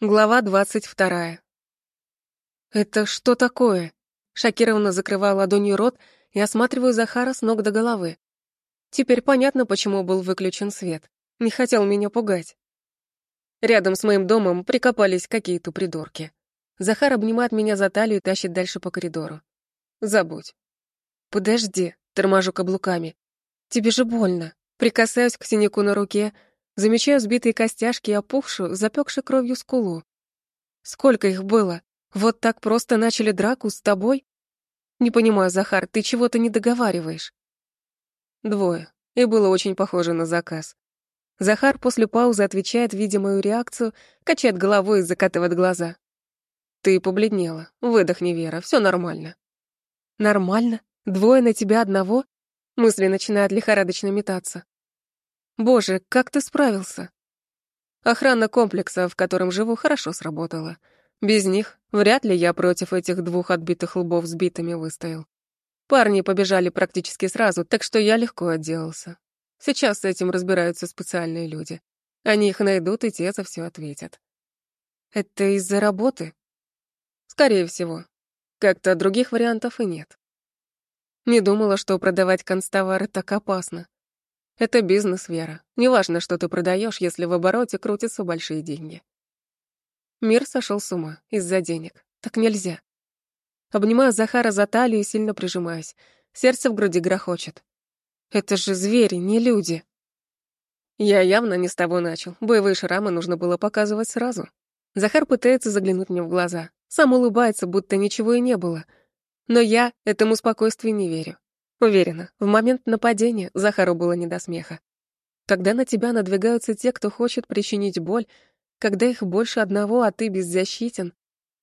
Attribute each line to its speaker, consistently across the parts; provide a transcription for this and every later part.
Speaker 1: Глава двадцать вторая. «Это что такое?» Шокированно закрываю ладонью рот и осматриваю Захара с ног до головы. Теперь понятно, почему был выключен свет. Не хотел меня пугать. Рядом с моим домом прикопались какие-то придурки. Захар обнимает меня за талию и тащит дальше по коридору. Забудь. Подожди, торможу каблуками. Тебе же больно. Прикасаюсь к синяку на руке, Замечаю сбитые костяшки и опухшую, запекшую кровью скулу. Сколько их было? Вот так просто начали драку с тобой? Не понимаю, Захар, ты чего-то не договариваешь. Двое. И было очень похоже на заказ. Захар после паузы отвечает, видя мою реакцию, качает головой и закатывает глаза. Ты побледнела. Выдохни, Вера, все нормально. Нормально? Двое на тебя одного? Мысли начинают лихорадочно метаться. Боже, как ты справился? Охрана комплекса, в котором живу, хорошо сработала. Без них вряд ли я против этих двух отбитых лбов с битами выстоял. Парни побежали практически сразу, так что я легко отделался. Сейчас с этим разбираются специальные люди. Они их найдут, и те за все ответят. Это из-за работы? Скорее всего. Как-то других вариантов и нет. Не думала, что продавать констовары так опасно. Это бизнес, Вера. Неважно, что ты продаешь, если в обороте крутятся большие деньги. Мир сошел с ума из-за денег. Так нельзя. Обнимаю Захара за талию и сильно прижимаюсь. Сердце в груди грохочет. Это же звери, не люди. Я явно не с того начал. Боевые шрамы нужно было показывать сразу. Захар пытается заглянуть мне в глаза. Сам улыбается, будто ничего и не было. Но я этому спокойствию не верю. Уверена, в момент нападения Захару было не до смеха. Когда на тебя надвигаются те, кто хочет причинить боль, когда их больше одного, а ты беззащитен,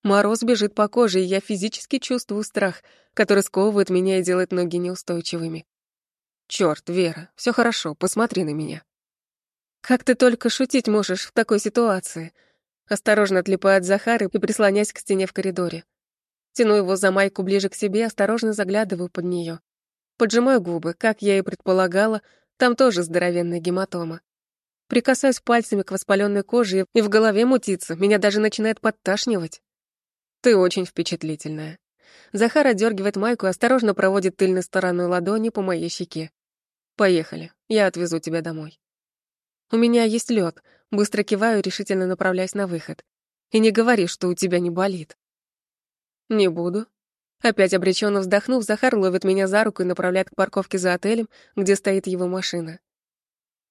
Speaker 1: мороз бежит по коже, и я физически чувствую страх, который сковывает меня и делает ноги неустойчивыми. Черт, Вера, все хорошо, посмотри на меня. Как ты только шутить можешь в такой ситуации? Осторожно отлипает Захар и прислонясь к стене в коридоре. Тяну его за майку ближе к себе, осторожно заглядываю под нее. Поджимаю губы, как я и предполагала, там тоже здоровенная гематома. Прикасаюсь пальцами к воспаленной коже, и в голове мутится, меня даже начинает подташнивать. Ты очень впечатлительная. Захар отдергивает майку и осторожно проводит тыльной стороной ладони по моей щеке. Поехали, я отвезу тебя домой. У меня есть лед. Быстро киваю, решительно направляясь на выход. И не говори, что у тебя не болит. Не буду. Опять обреченно вздохнув, Захар ловит меня за руку и направляет к парковке за отелем, где стоит его машина.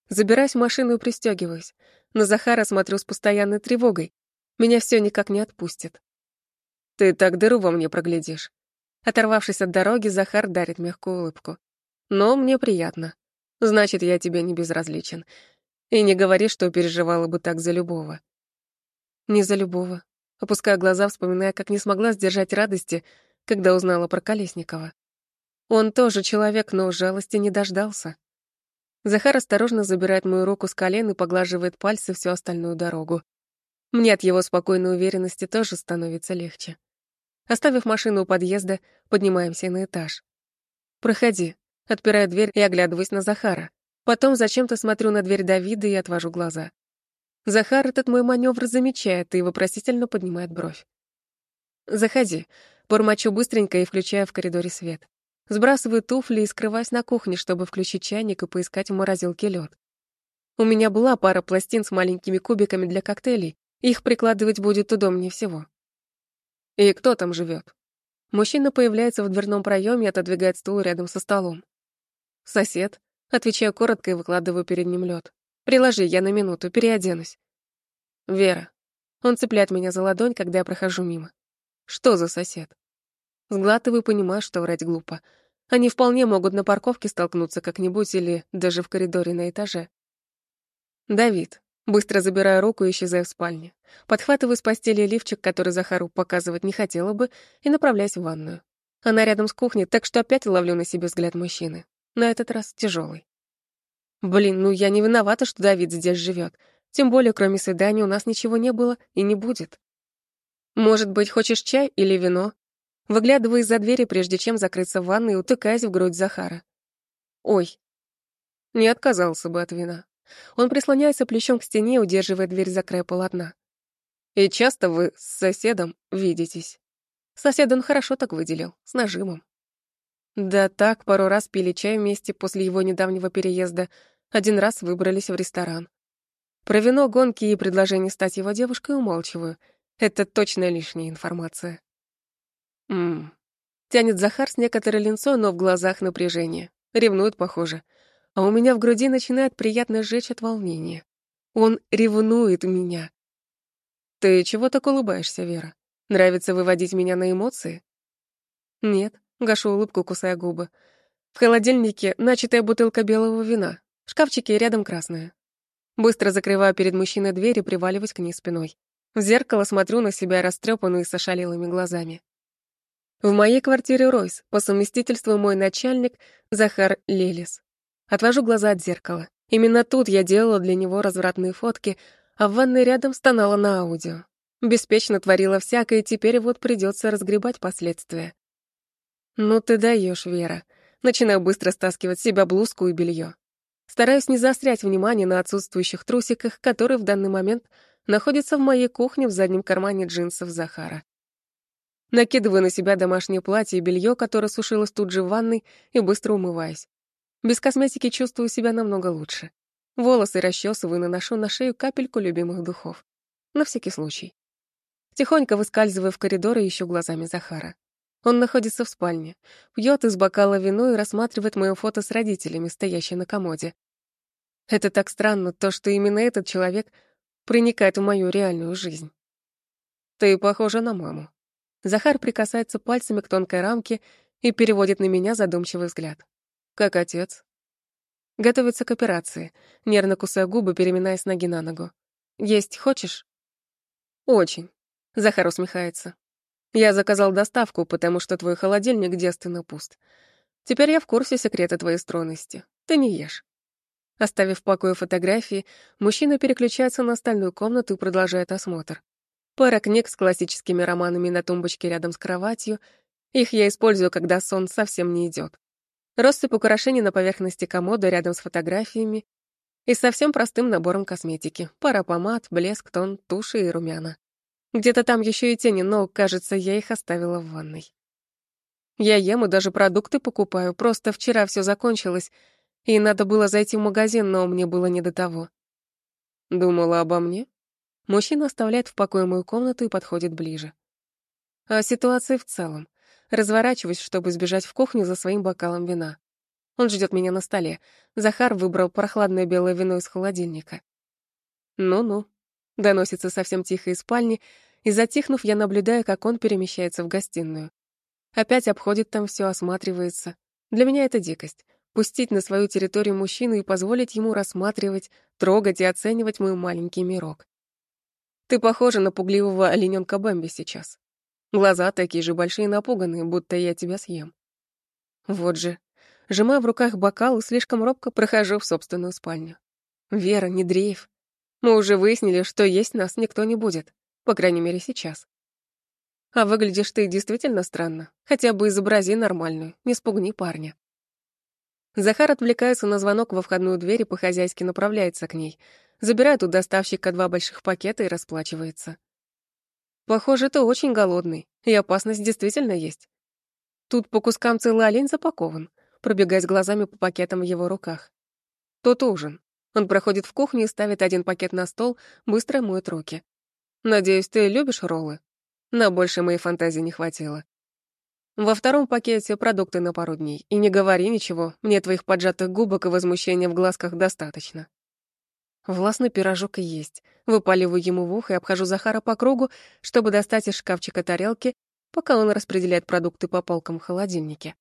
Speaker 1: Забираюсь в машину и пристегиваюсь. На Захара смотрю с постоянной тревогой. Меня все никак не отпустит. Ты так дыру во мне проглядишь. Оторвавшись от дороги, Захар дарит мягкую улыбку. Но мне приятно. Значит, я тебе не безразличен. И не говори, что переживала бы так за любого. Не за любого. Опуская глаза, вспоминая, как не смогла сдержать радости, когда узнала про Колесникова. Он тоже человек, но жалости не дождался. Захар осторожно забирает мою руку с колен и поглаживает пальцы всю остальную дорогу. Мне от его спокойной уверенности тоже становится легче. Оставив машину у подъезда, поднимаемся на этаж. «Проходи», — отпираю дверь и оглядываюсь на Захара. Потом зачем-то смотрю на дверь Давида и отвожу глаза. Захар этот мой маневр замечает и вопросительно поднимает бровь. «Заходи», Бормочу быстренько и включаю в коридоре свет. Сбрасываю туфли и скрываюсь на кухне, чтобы включить чайник и поискать в морозилке лед. У меня была пара пластин с маленькими кубиками для коктейлей, их прикладывать будет удобнее всего. И кто там живет? Мужчина появляется в дверном проеме и отодвигает стул рядом со столом. Сосед. Отвечаю коротко и выкладываю перед ним лед. Приложи, я на минуту, переоденусь. Вера. Он цепляет меня за ладонь, когда я прохожу мимо. Что за сосед? Сглатываю, понимаю, что врать глупо. Они вполне могут на парковке столкнуться как-нибудь или даже в коридоре на этаже. Давид. Быстро забираю руку и исчезаю в спальне. Подхватываю с постели лифчик, который Захару показывать не хотела бы, и направляюсь в ванную. Она рядом с кухней, так что опять ловлю на себе взгляд мужчины. На этот раз тяжелый. Блин, ну я не виновата, что Давид здесь живет. Тем более, кроме свидания, у нас ничего не было и не будет. Может быть, хочешь чай или вино? Выглядываю из-за двери, прежде чем закрыться в ванной, утыкаясь в грудь Захара. Ой. Не отказался бы от вина. Он прислоняется плечом к стене, удерживая дверь за край полотна. И часто вы с соседом видитесь. Сосед он хорошо так выделил, с нажимом. Да так, пару раз пили чай вместе после его недавнего переезда, один раз выбрались в ресторан. Про вино, гонки и предложение стать его девушкой умалчиваю. Это точно лишняя информация. Ммм. Тянет Захар с некоторой линцой, но в глазах напряжение. Ревнует, похоже. А у меня в груди начинает приятно сжечь от волнения. Он ревнует меня. Ты чего так улыбаешься, Вера? Нравится выводить меня на эмоции? Нет, гашу улыбку, кусая губы. В холодильнике начатая бутылка белого вина. В шкафчике рядом красная. Быстро закрываю перед мужчиной дверь и приваливаюсь к ней спиной. В зеркало смотрю на себя растрепанную с ошалелыми глазами. В моей квартире Ройс, по совместительству мой начальник Захар Лелис. Отвожу глаза от зеркала. Именно тут я делала для него развратные фотки, а в ванной рядом стонала на аудио. Беспечно творила всякое, теперь вот придется разгребать последствия. Ну ты даешь, Вера. Начинаю быстро стаскивать себя блузку и белье. Стараюсь не заострять внимание на отсутствующих трусиках, которые в данный момент находятся в моей кухне в заднем кармане джинсов Захара. Накидываю на себя домашнее платье и белье, которое сушилось тут же в ванной, и быстро умываюсь. Без косметики чувствую себя намного лучше. Волосы расчесываю и наношу на шею капельку любимых духов. На всякий случай. Тихонько выскальзываю в коридор и ищу глазами Захара. Он находится в спальне, пьет из бокала вино и рассматривает мое фото с родителями, стоящее на комоде. Это так странно, то, что именно этот человек проникает в мою реальную жизнь. Ты похожа на маму. Захар прикасается пальцами к тонкой рамке и переводит на меня задумчивый взгляд. Как отец. Готовится к операции, нервно кусая губы, переминаясь ноги на ногу. Есть хочешь? Очень. Захар усмехается. Я заказал доставку, потому что твой холодильник девственно пуст. Теперь я в курсе секрета твоей стройности. Ты не ешь. Оставив в покое фотографии, мужчина переключается на остальную комнату и продолжает осмотр. Пара книг с классическими романами на тумбочке рядом с кроватью. Их я использую, когда сон совсем не идет. Россыпь украшений на поверхности комода рядом с фотографиями и совсем простым набором косметики. Пара помад, блеск, тон, туши и румяна. Где-то там еще и тени, но, кажется, я их оставила в ванной. Я ем и даже продукты покупаю, просто вчера все закончилось, и надо было зайти в магазин, но мне было не до того. Думала обо мне? Мужчина оставляет в покое мою комнату и подходит ближе. О ситуации в целом. Разворачиваюсь, чтобы сбежать в кухню за своим бокалом вина. Он ждет меня на столе. Захар выбрал прохладное белое вино из холодильника. Ну-ну. Доносится совсем тихо из спальни, и затихнув, я наблюдаю, как он перемещается в гостиную. Опять обходит там все, осматривается. Для меня это дикость. Пустить на свою территорию мужчину и позволить ему рассматривать, трогать и оценивать мой маленький мирок. Ты похожа на пугливого олененка Бэмби сейчас. Глаза такие же большие напуганные, будто я тебя съем. Вот же. Сжимая в руках бокал слишком робко прохожу в собственную спальню. Вера, не дрейф. Мы уже выяснили, что есть нас никто не будет. По крайней мере, сейчас. А выглядишь ты действительно странно. Хотя бы изобрази нормальную, не спугни парня. Захар отвлекается на звонок во входную дверь и по-хозяйски направляется к ней. Забирает у доставщика два больших пакета и расплачивается. Похоже, ты очень голодный, и опасность действительно есть. Тут по кускам целый олень запакован, пробегаясь глазами по пакетам в его руках. Тот ужин. Он проходит в кухню и ставит один пакет на стол, быстро моет руки. Надеюсь, ты любишь роллы? На больше моей фантазии не хватило. Во втором пакете продукты на пару дней. И не говори ничего, мне твоих поджатых губок и возмущения в глазках достаточно. Властный пирожок и есть. Выпаливаю ему в ухо и обхожу Захара по кругу, чтобы достать из шкафчика тарелки, пока он распределяет продукты по полкам в холодильнике.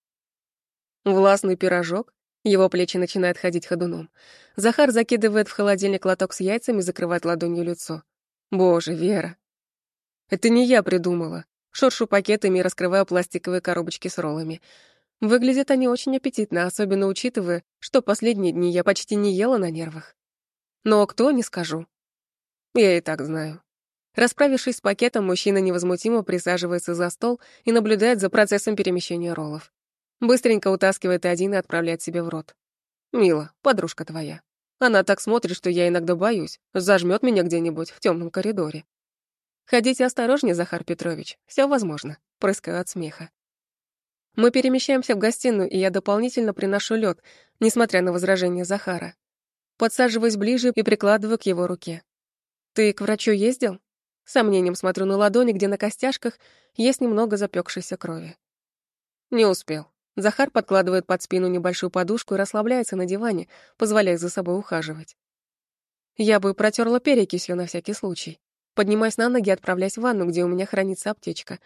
Speaker 1: Властный пирожок? Его плечи начинают ходить ходуном. Захар закидывает в холодильник лоток с яйцами и закрывает ладонью лицо. Боже, Вера. Это не я придумала. Шуршу пакетами и раскрываю пластиковые коробочки с роллами. Выглядят они очень аппетитно, особенно учитывая, что последние дни я почти не ела на нервах. Но кто, не скажу. Я и так знаю. Расправившись с пакетом, мужчина невозмутимо присаживается за стол и наблюдает за процессом перемещения роллов. Быстренько утаскивает один и отправляет себе в рот. «Мила, подружка твоя. Она так смотрит, что я иногда боюсь, зажмет меня где-нибудь в темном коридоре. Ходите осторожнее, Захар Петрович, все возможно. Прыскаю от смеха. Мы перемещаемся в гостиную, и я дополнительно приношу лед, несмотря на возражение Захара. Подсаживаюсь ближе и прикладываю к его руке. «Ты к врачу ездил?» Сомнением смотрю на ладони, где на костяшках есть немного запекшейся крови. Не успел. Захар подкладывает под спину небольшую подушку и расслабляется на диване, позволяя за собой ухаживать. Я бы протерла перекисью на всякий случай. Поднимаясь на ноги, отправляюсь в ванну, где у меня хранится аптечка.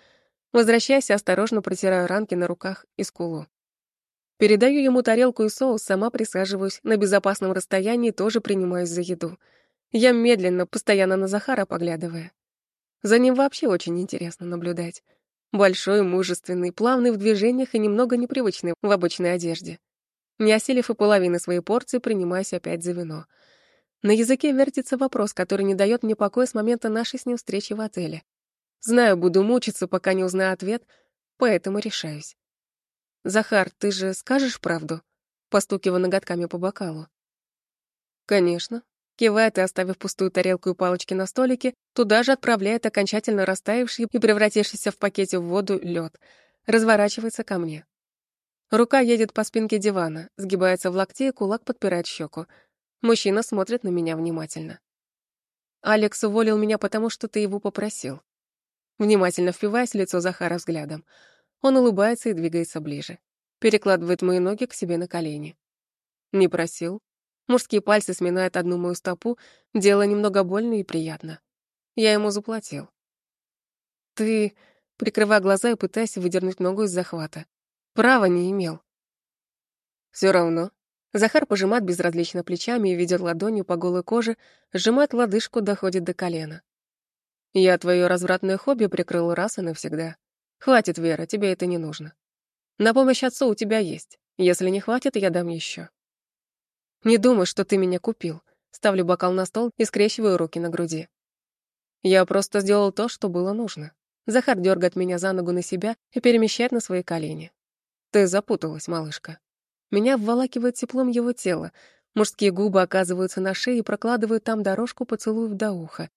Speaker 1: Возвращаясь, осторожно протираю ранки на руках и скулу. Передаю ему тарелку и соус, сама присаживаюсь, на безопасном расстоянии тоже принимаюсь за еду. Я медленно, постоянно на Захара поглядывая. За ним вообще очень интересно наблюдать. Большой, мужественный, плавный в движениях и немного непривычный в обычной одежде. Не осилив и половины своей порции, принимаюсь опять за вино. На языке вертится вопрос, который не дает мне покоя с момента нашей с ним встречи в отеле. Знаю, буду мучиться, пока не узнаю ответ, поэтому решаюсь. «Захар, ты же скажешь правду?» Постукивая ноготками по бокалу. «Конечно». Кивает и, оставив пустую тарелку и палочки на столике, туда же отправляет окончательно растаявший и превратившийся в пакете в воду лед. Разворачивается ко мне. Рука едет по спинке дивана, сгибается в локте и кулак подпирает щеку. Мужчина смотрит на меня внимательно. «Алекс уволил меня, потому что ты его попросил». Внимательно впиваясь в лицо Захара взглядом. Он улыбается и двигается ближе. Перекладывает мои ноги к себе на колени. Не просил. Мужские пальцы сминают одну мою стопу, делая немного больно и приятно. Я ему заплатил. Ты, прикрывая глаза и пытаясь выдернуть ногу из захвата, права не имел. Все равно. Захар пожимает безразлично плечами и ведет ладонью по голой коже, сжимает лодыжку, доходит до колена. Я твое развратное хобби прикрыл раз и навсегда. Хватит, Вера, тебе это не нужно. На помощь отцу у тебя есть. Если не хватит, я дам еще. Не думай, что ты меня купил. Ставлю бокал на стол и скрещиваю руки на груди. Я просто сделал то, что было нужно. Захар дергает меня за ногу на себя и перемещает на свои колени. Ты запуталась, малышка. Меня вволакивает теплом его тела. Мужские губы оказываются на шее и прокладывают там дорожку поцелуев до уха.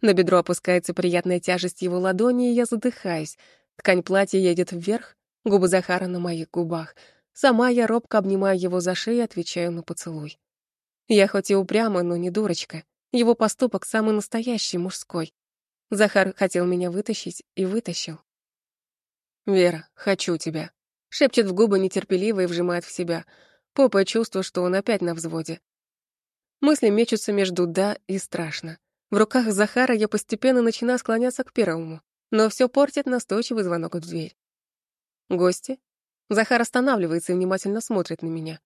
Speaker 1: На бедро опускается приятная тяжесть его ладони, и я задыхаюсь. Ткань платья едет вверх, губы Захара на моих губах. Сама я робко обнимаю его за шею и отвечаю на поцелуй. Я хоть и упряма, но не дурочка. Его поступок самый настоящий, мужской. Захар хотел меня вытащить и вытащил. «Вера, хочу тебя», — шепчет в губы нетерпеливо и вжимает в себя. Попа чувствую, что он опять на взводе. Мысли мечутся между «да» и «страшно». В руках Захара я постепенно начинаю склоняться к первому, но все портит настойчивый звонок в дверь. «Гости?» Захар останавливается и внимательно смотрит на меня.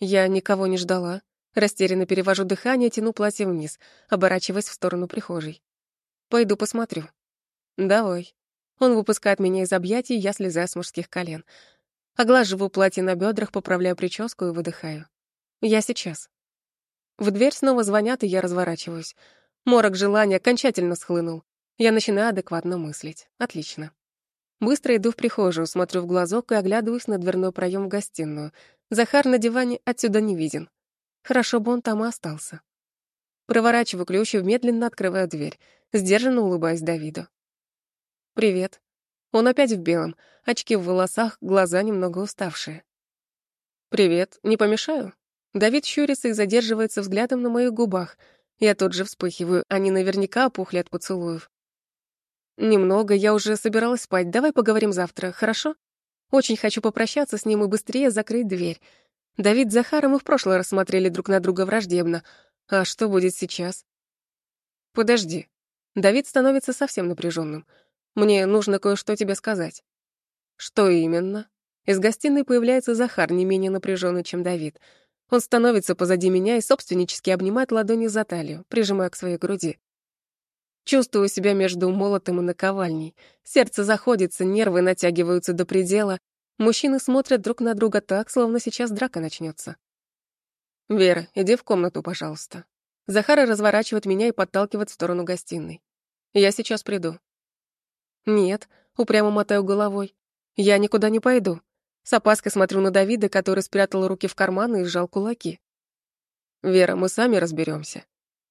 Speaker 1: Я никого не ждала. Растерянно перевожу дыхание, тяну платье вниз, оборачиваясь в сторону прихожей. «Пойду посмотрю». «Давай». Он выпускает меня из объятий, я слезаю с мужских колен. Оглаживаю платье на бедрах, поправляю прическу и выдыхаю. «Я сейчас». В дверь снова звонят, и я разворачиваюсь. Морок желания окончательно схлынул. Я начинаю адекватно мыслить. Отлично. Быстро иду в прихожую, смотрю в глазок и оглядываюсь на дверной проем в гостиную. Захар на диване отсюда не виден. Хорошо бы он там и остался. Проворачиваю ключ и медленно открываю дверь, сдержанно улыбаясь Давиду. «Привет». Он опять в белом, очки в волосах, глаза немного уставшие. «Привет, не помешаю?» Давид щурится и задерживается взглядом на моих губах — я тут же вспыхиваю, они наверняка опухли от поцелуев. Немного, я уже собиралась спать. Давай поговорим завтра, хорошо? Очень хочу попрощаться с ним и быстрее закрыть дверь. Давид с Захаром и в прошлый раз смотрели друг на друга враждебно. А что будет сейчас? Подожди. Давид становится совсем напряженным. Мне нужно кое-что тебе сказать. Что именно? Из гостиной появляется Захар, не менее напряженный, чем Давид. Он становится позади меня и собственнически обнимает ладони за талию, прижимая к своей груди. Чувствую себя между молотом и наковальней. Сердце заходится, нервы натягиваются до предела. Мужчины смотрят друг на друга так, словно сейчас драка начнется. «Вера, иди в комнату, пожалуйста». Захара разворачивает меня и подталкивает в сторону гостиной. «Я сейчас приду». «Нет», — упрямо мотаю головой. «Я никуда не пойду. С опаской смотрю на Давида, который спрятал руки в карманы и сжал кулаки. «Вера, мы сами разберемся.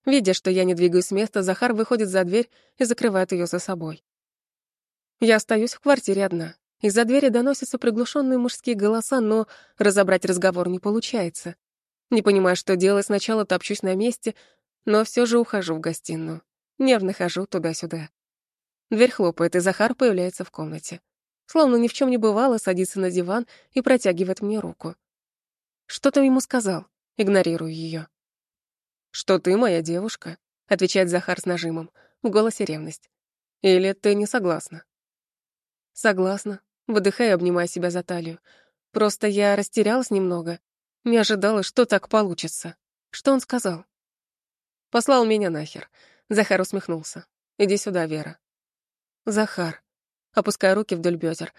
Speaker 1: Видя, что я не двигаюсь с места, Захар выходит за дверь и закрывает ее за собой. Я остаюсь в квартире одна. Из-за двери доносятся приглушенные мужские голоса, но разобрать разговор не получается. Не понимая, что делать, сначала топчусь на месте, но все же ухожу в гостиную. Нервно хожу туда-сюда. Дверь хлопает, и Захар появляется в комнате. Словно ни в чем не бывало, садится на диван и протягивает мне руку. Что ты ему сказал? Игнорирую ее. Что ты моя девушка, отвечает Захар с нажимом, в голосе ревность. Или ты не согласна? Согласна. Выдыхаю, обнимая себя за талию. Просто я растерялась немного. Не ожидала, что так получится. Что он сказал? Послал меня нахер. Захар усмехнулся. Иди сюда, Вера. Захар. Опуская руки вдоль бедер.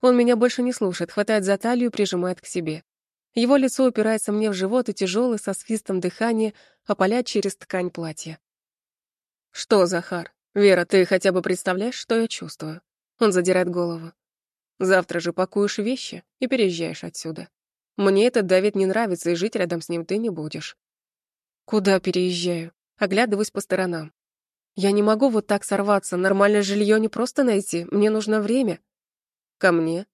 Speaker 1: Он меня больше не слушает, хватает за талию прижимает к себе. Его лицо упирается мне в живот и тяжелый, со свистом дыхания, опалять через ткань платья. «Что, Захар? Вера, ты хотя бы представляешь, что я чувствую?» Он задирает голову. «Завтра же пакуешь вещи и переезжаешь отсюда. Мне этот Давид не нравится, и жить рядом с ним ты не будешь». «Куда переезжаю?» Оглядываюсь по сторонам. «Я не могу вот так сорваться, нормальное жилье не просто найти, мне нужно время». «Ко мне?»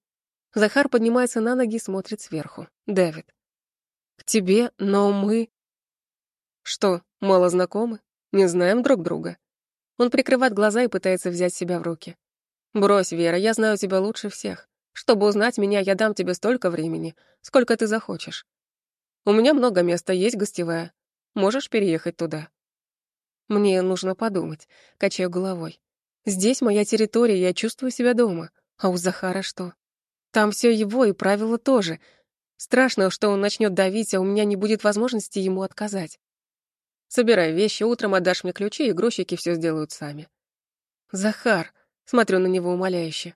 Speaker 1: Захар поднимается на ноги и смотрит сверху. Дэвид. К тебе, но мы... Что, мало знакомы? Не знаем друг друга? Он прикрывает глаза и пытается взять себя в руки. Брось, Вера, я знаю тебя лучше всех. Чтобы узнать меня, я дам тебе столько времени, сколько ты захочешь. У меня много места, есть гостевая. Можешь переехать туда. Мне нужно подумать, качаю головой. Здесь моя территория, я чувствую себя дома. А у Захара что? Там все его и правила тоже. Страшно, что он начнет давить, а у меня не будет возможности ему отказать. Собирай вещи, утром отдашь мне ключи, и грузчики все сделают сами. Захар, смотрю на него умоляюще.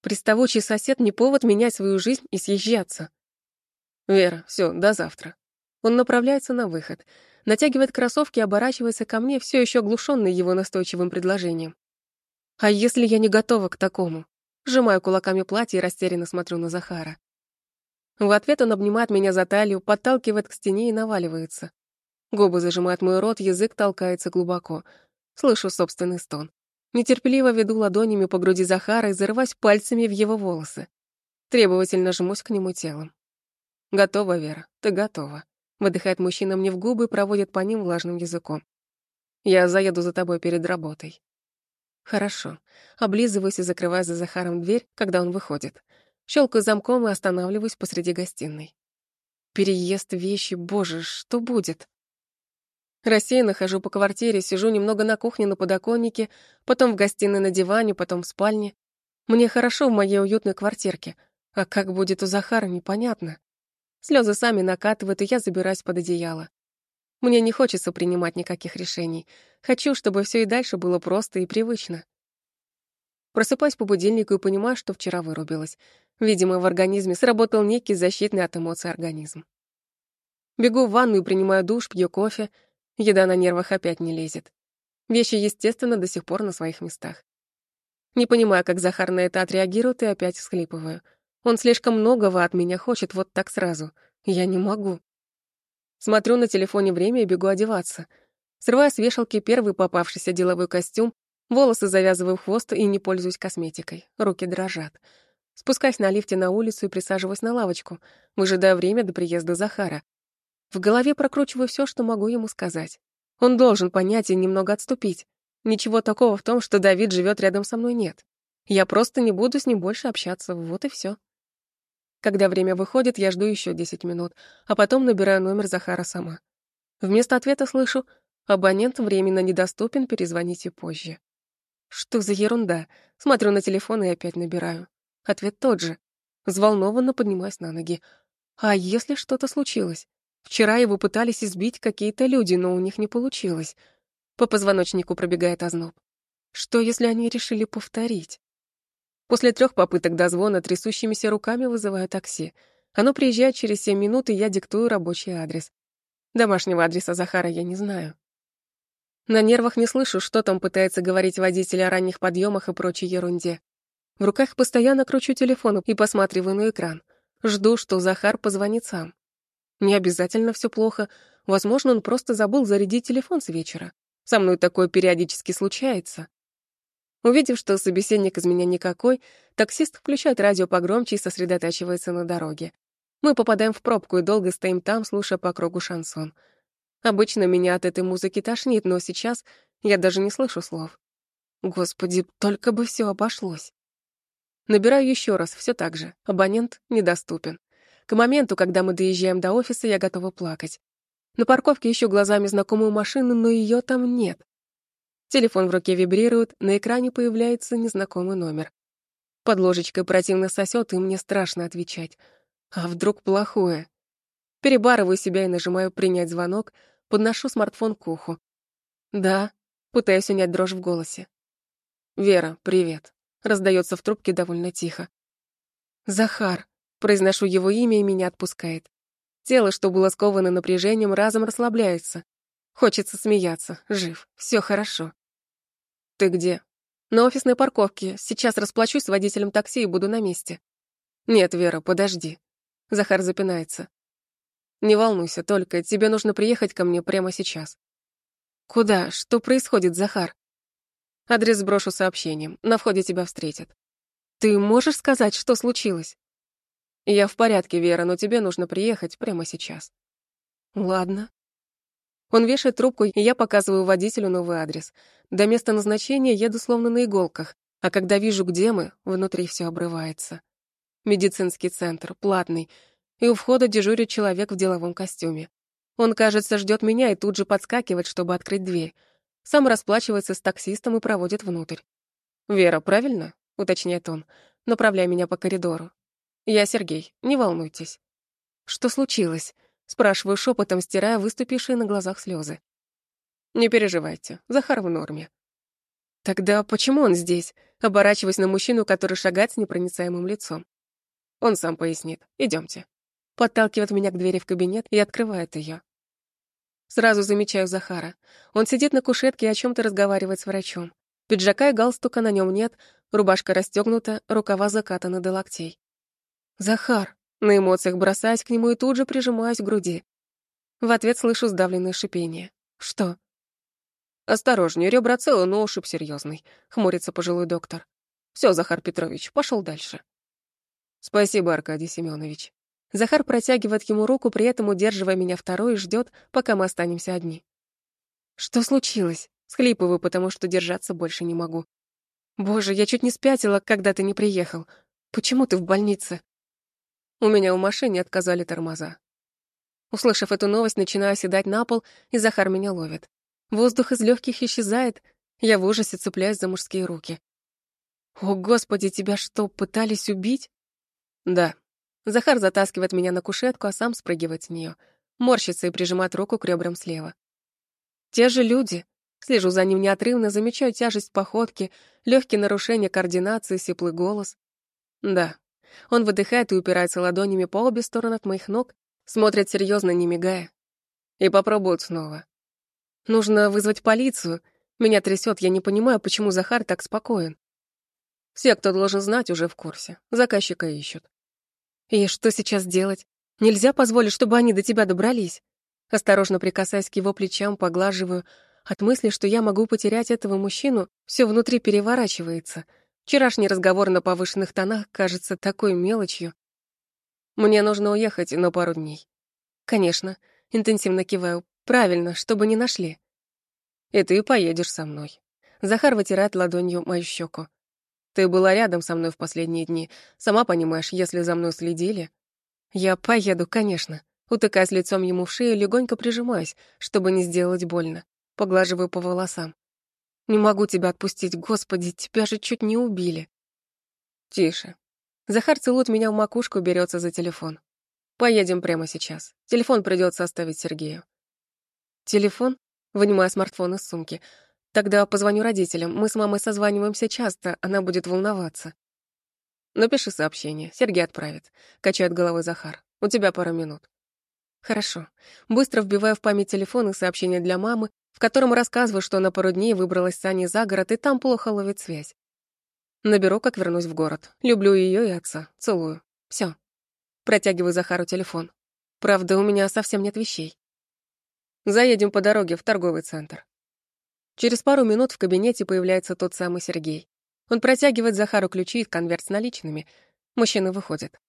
Speaker 1: Приставучий сосед не повод менять свою жизнь и съезжаться. Вера, все, до завтра. Он направляется на выход, натягивает кроссовки и оборачивается ко мне, все еще оглушенный его настойчивым предложением. А если я не готова к такому? Сжимаю кулаками платье и растерянно смотрю на Захара. В ответ он обнимает меня за талию, подталкивает к стене и наваливается. Губы зажимают мой рот, язык толкается глубоко. Слышу собственный стон. Нетерпеливо веду ладонями по груди Захара и зарываюсь пальцами в его волосы. Требовательно жмусь к нему телом. «Готова, Вера, ты готова», — выдыхает мужчина мне в губы и проводит по ним влажным языком. «Я заеду за тобой перед работой». Хорошо. Облизываюсь и закрываю за Захаром дверь, когда он выходит. Щелкаю замком и останавливаюсь посреди гостиной. Переезд вещи, боже, что будет? Рассеянно хожу по квартире, сижу немного на кухне на подоконнике, потом в гостиной на диване, потом в спальне. Мне хорошо в моей уютной квартирке, а как будет у Захара, непонятно. Слезы сами накатывают, и я забираюсь под одеяло. Мне не хочется принимать никаких решений. Хочу, чтобы все и дальше было просто и привычно. Просыпаюсь по будильнику и понимаю, что вчера вырубилась. Видимо, в организме сработал некий защитный от эмоций организм. Бегу в ванну и принимаю душ, пью кофе. Еда на нервах опять не лезет. Вещи, естественно, до сих пор на своих местах. Не понимаю, как Захар на это отреагирует, и опять всхлипываю. Он слишком многого от меня хочет вот так сразу. Я не могу. Смотрю на телефоне время и бегу одеваться. Срываю с вешалки первый попавшийся деловой костюм, волосы завязываю в хвост и не пользуюсь косметикой. Руки дрожат. Спускаюсь на лифте на улицу и присаживаюсь на лавочку, выжидая время до приезда Захара. В голове прокручиваю все, что могу ему сказать. Он должен понять и немного отступить. Ничего такого в том, что Давид живет рядом со мной, нет. Я просто не буду с ним больше общаться, вот и все. Когда время выходит, я жду еще 10 минут, а потом набираю номер Захара сама. Вместо ответа слышу «Абонент временно недоступен, перезвоните позже». Что за ерунда? Смотрю на телефон и опять набираю. Ответ тот же. Взволнованно поднимаюсь на ноги. А если что-то случилось? Вчера его пытались избить какие-то люди, но у них не получилось. По позвоночнику пробегает озноб. Что, если они решили повторить? После трех попыток дозвона трясущимися руками вызываю такси. Оно приезжает через семь минут, и я диктую рабочий адрес. Домашнего адреса Захара я не знаю. На нервах не слышу, что там пытается говорить водитель о ранних подъемах и прочей ерунде. В руках постоянно кручу телефон и посматриваю на экран. Жду, что Захар позвонит сам. Не обязательно все плохо. Возможно, он просто забыл зарядить телефон с вечера. Со мной такое периодически случается. Увидев, что собеседник из меня никакой, таксист включает радио погромче и сосредотачивается на дороге. Мы попадаем в пробку и долго стоим там, слушая по кругу шансон. Обычно меня от этой музыки тошнит, но сейчас я даже не слышу слов. Господи, только бы все обошлось. Набираю еще раз, все так же. Абонент недоступен. К моменту, когда мы доезжаем до офиса, я готова плакать. На парковке ищу глазами знакомую машину, но ее там нет. Телефон в руке вибрирует, на экране появляется незнакомый номер. Под ложечкой противно сосет, и мне страшно отвечать. А вдруг плохое? Перебарываю себя и нажимаю «принять звонок», подношу смартфон к уху. «Да», пытаюсь унять дрожь в голосе. «Вера, привет», — раздается в трубке довольно тихо. «Захар», — произношу его имя и меня отпускает. Тело, что было сковано напряжением, разом расслабляется. Хочется смеяться. Жив. Все хорошо. Ты где? На офисной парковке. Сейчас расплачусь с водителем такси и буду на месте. Нет, Вера, подожди. Захар запинается. Не волнуйся, только тебе нужно приехать ко мне прямо сейчас. Куда? Что происходит, Захар? Адрес сброшу сообщением. На входе тебя встретят. Ты можешь сказать, что случилось? Я в порядке, Вера, но тебе нужно приехать прямо сейчас. Ладно. Он вешает трубку, и я показываю водителю новый адрес. До места назначения еду словно на иголках, а когда вижу, где мы, внутри все обрывается. Медицинский центр, платный, и у входа дежурит человек в деловом костюме. Он, кажется, ждет меня и тут же подскакивает, чтобы открыть дверь. Сам расплачивается с таксистом и проводит внутрь. «Вера, правильно?» — уточняет он, направляя меня по коридору. «Я Сергей, не волнуйтесь». «Что случилось?» Спрашиваю шепотом, стирая выступившие на глазах слезы. Не переживайте, Захар в норме. Тогда почему он здесь? Оборачиваясь на мужчину, который шагает с непроницаемым лицом. Он сам пояснит. Идемте. Подталкивает меня к двери в кабинет и открывает ее. Сразу замечаю Захара. Он сидит на кушетке и о чем-то разговаривает с врачом. Пиджака и галстука на нем нет, рубашка расстегнута, рукава закатаны до локтей. «Захар!» На эмоциях бросаюсь к нему и тут же прижимаюсь к груди. В ответ слышу сдавленное шипение. «Что?» «Осторожнее, ребра целы, но ушиб серьезный», — хмурится пожилой доктор. Все, Захар Петрович, пошел дальше». «Спасибо, Аркадий Семенович». Захар протягивает ему руку, при этом удерживая меня второй и ждет, пока мы останемся одни. «Что случилось?» Схлипываю, потому что держаться больше не могу. «Боже, я чуть не спятила, когда ты не приехал. Почему ты в больнице?» У меня в машине отказали тормоза. Услышав эту новость, начинаю оседать на пол, и Захар меня ловит. Воздух из легких исчезает, я в ужасе цепляюсь за мужские руки. «О, Господи, тебя что, пытались убить?» «Да». Захар затаскивает меня на кушетку, а сам спрыгивает с нее, морщится и прижимает руку к ребрам слева. «Те же люди». Слежу за ним неотрывно, замечаю тяжесть походки, легкие нарушения координации, сиплый голос. «Да». Он выдыхает и упирается ладонями по обе стороны от моих ног, смотрит серьезно, не мигая. И попробует снова. Нужно вызвать полицию. Меня трясет, я не понимаю, почему Захар так спокоен. Все, кто должен знать, уже в курсе. Заказчика ищут. И что сейчас делать? Нельзя позволить, чтобы они до тебя добрались. Осторожно прикасаясь к его плечам, поглаживаю. От мысли, что я могу потерять этого мужчину, все внутри переворачивается — Вчерашний разговор на повышенных тонах кажется такой мелочью. Мне нужно уехать на пару дней. Конечно, интенсивно киваю. Правильно, чтобы не нашли. И ты поедешь со мной. Захар вытирает ладонью мою щеку. Ты была рядом со мной в последние дни. Сама понимаешь, если за мной следили. Я поеду, конечно. Утыкаясь лицом ему в шею, легонько прижимаюсь, чтобы не сделать больно. Поглаживаю по волосам. Не могу тебя отпустить, господи, тебя же чуть не убили. Тише. Захар целует меня в макушку, берется за телефон. Поедем прямо сейчас. Телефон придется оставить Сергею. Телефон? Вынимаю смартфон из сумки. Тогда позвоню родителям. Мы с мамой созваниваемся часто, она будет волноваться. Напиши сообщение, Сергей отправит. Качает головой Захар. У тебя пара минут. Хорошо. Быстро вбиваю в память телефон и сообщение для мамы, в котором рассказываю, что на пару дней выбралась с Аней за город, и там плохо ловит связь. Наберу, как вернусь в город. Люблю ее и отца. Целую. Все. Протягиваю Захару телефон. Правда, у меня совсем нет вещей. Заедем по дороге в торговый центр. Через пару минут в кабинете появляется тот самый Сергей. Он протягивает Захару ключи и конверт с наличными. Мужчина выходит.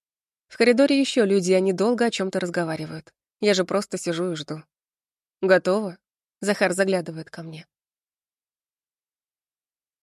Speaker 1: В коридоре еще люди, они долго о чем то разговаривают. Я же просто сижу и жду. «Готово?» Захар заглядывает ко мне.